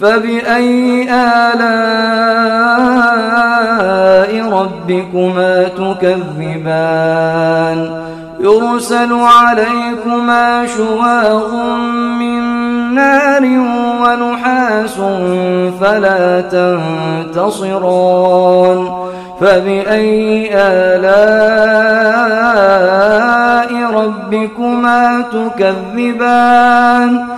فبأي آلاء ربكما تكذبان؟ يرسل عليكما شواظ من نار ونحاس فلا تنتصران. فبأي آلاء ربكما تكذبان؟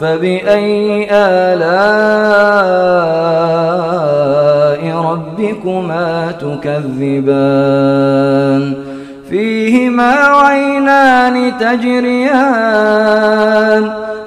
فبأي آلاء ربكما تكذبان؟ فيهما عينان تجريان.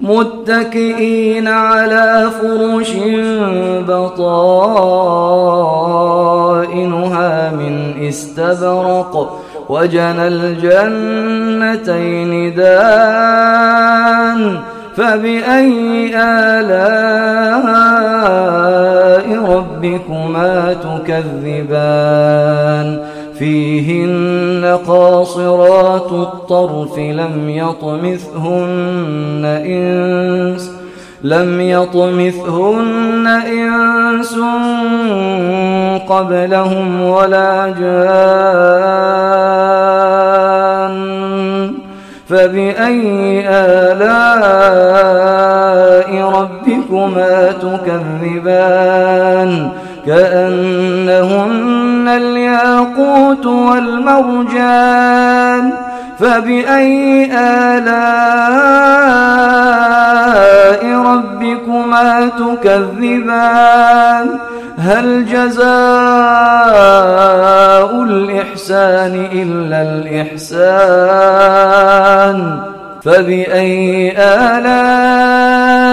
متكئين على فرش بطائنها من استبرق وجنى الجنتين دان فبأي آلاء ربكما تكذبان فيهن قاصرات الطرف لم يطمثهن إنس لم يطمثهن إنس قبلهم ولا جان. فبأي آلاء ربكما تكذبان؟ كأنهن الياقوت والمرجان فبأي آلاء ربكما تكذبان؟ هل جزاء الإحسان إلا الإحسان؟ فبأي آلاء